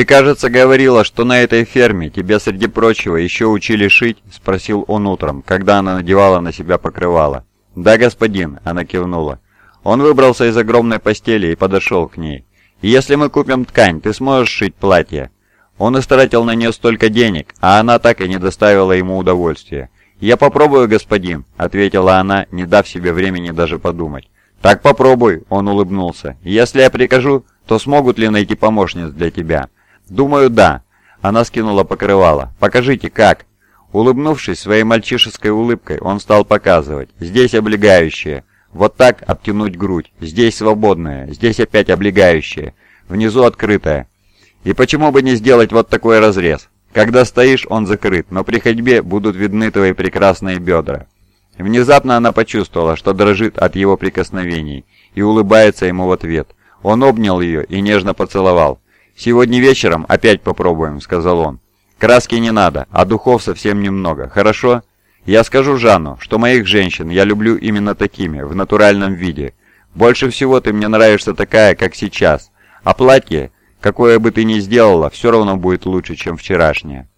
«Ты, кажется, говорила, что на этой ферме тебя, среди прочего, еще учили шить?» — спросил он утром, когда она надевала на себя покрывало. «Да, господин», — она кивнула. Он выбрался из огромной постели и подошел к ней. «Если мы купим ткань, ты сможешь шить платье?» Он истратил на нее столько денег, а она так и не доставила ему удовольствия. «Я попробую, господин», — ответила она, не дав себе времени даже подумать. «Так попробуй», — он улыбнулся. «Если я прикажу, то смогут ли найти помощниц для тебя?» «Думаю, да». Она скинула покрывало. «Покажите, как?» Улыбнувшись своей мальчишеской улыбкой, он стал показывать. «Здесь облегающее. Вот так обтянуть грудь. Здесь свободное. Здесь опять облегающее. Внизу открытое. И почему бы не сделать вот такой разрез? Когда стоишь, он закрыт, но при ходьбе будут видны твои прекрасные бедра». Внезапно она почувствовала, что дрожит от его прикосновений, и улыбается ему в ответ. Он обнял ее и нежно поцеловал. «Сегодня вечером опять попробуем», — сказал он. «Краски не надо, а духов совсем немного, хорошо? Я скажу Жанну, что моих женщин я люблю именно такими, в натуральном виде. Больше всего ты мне нравишься такая, как сейчас. А платье, какое бы ты ни сделала, все равно будет лучше, чем вчерашнее».